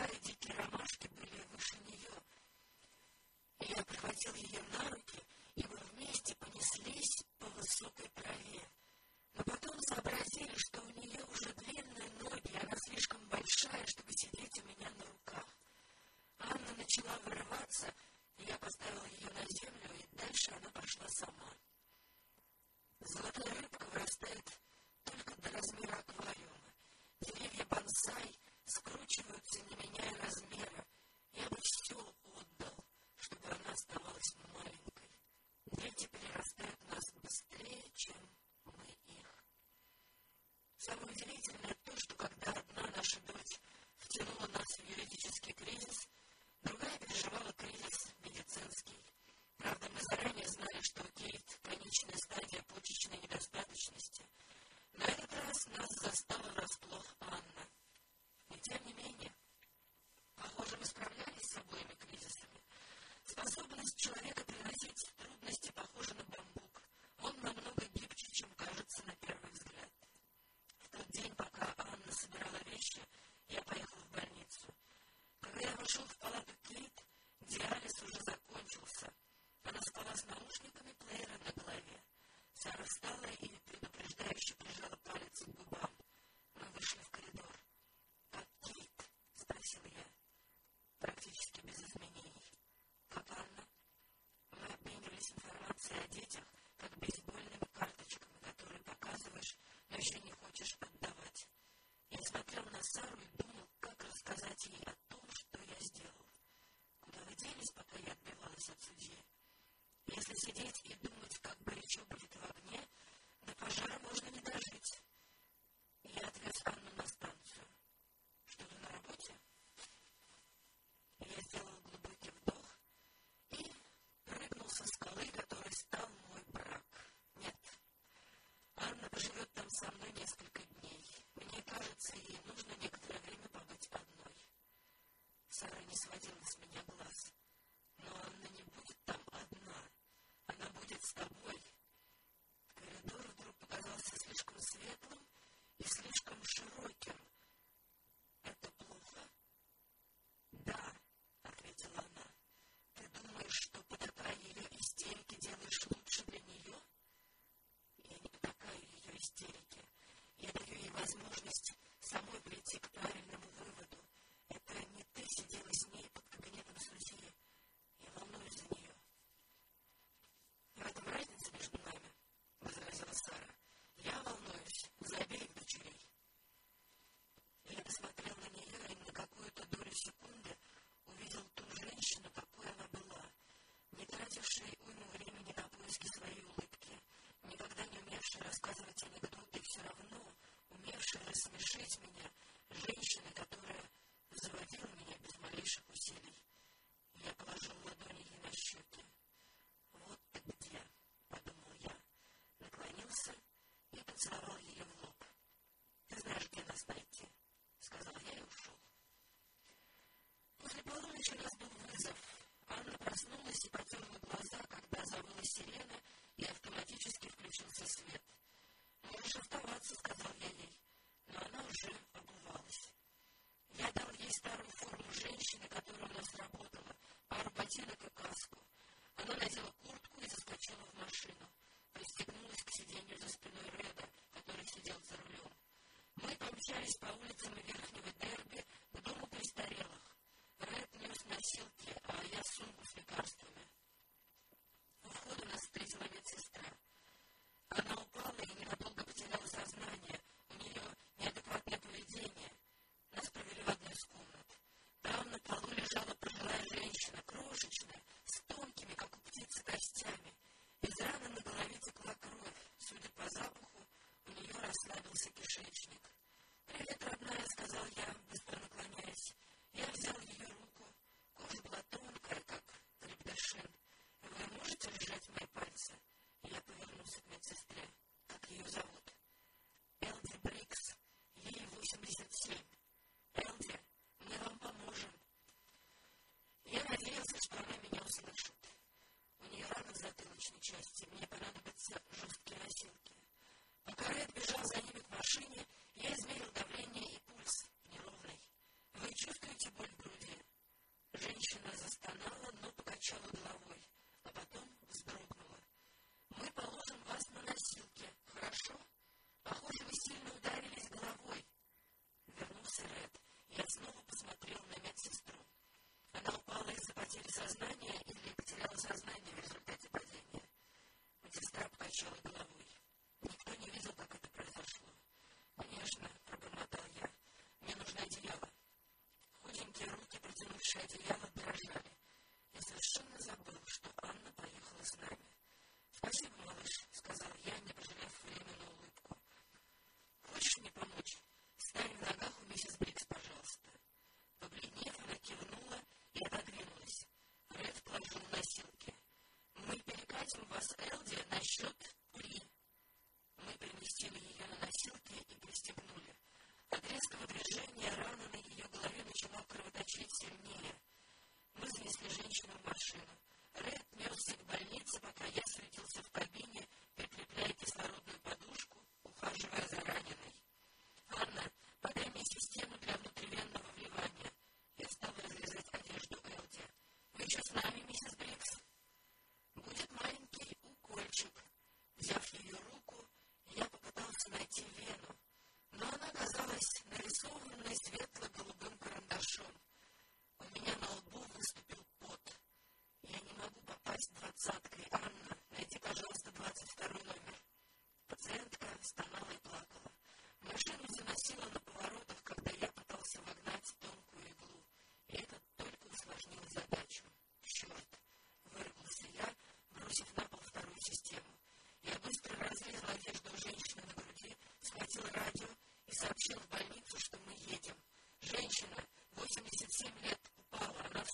эти ромашки были выше нее. Я прихватил ее на руки, и мы вместе понеслись по высокой траве. Но потом сообразили, что у нее уже длинные ноги, она слишком большая, чтобы сидеть у меня на руках. Анна начала вырываться, я поставил ее на землю, и дальше она пошла сама. Золотая рыбка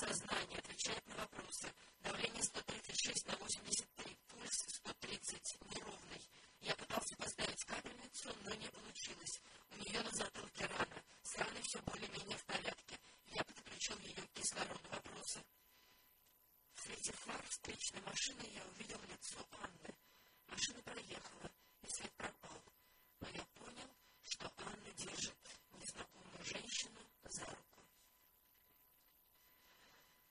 сознании, отвечает на вопросы. Давление 136 на 83, пульс 130, неровный. Я пытался поставить капельницу, но не получилось. У нее на затылке рана. С раной все более-менее в порядке. Я подключил ее к кислороду. Вопросы. В свете фар встречной машины я увидел лицо Анны. Машина проехала.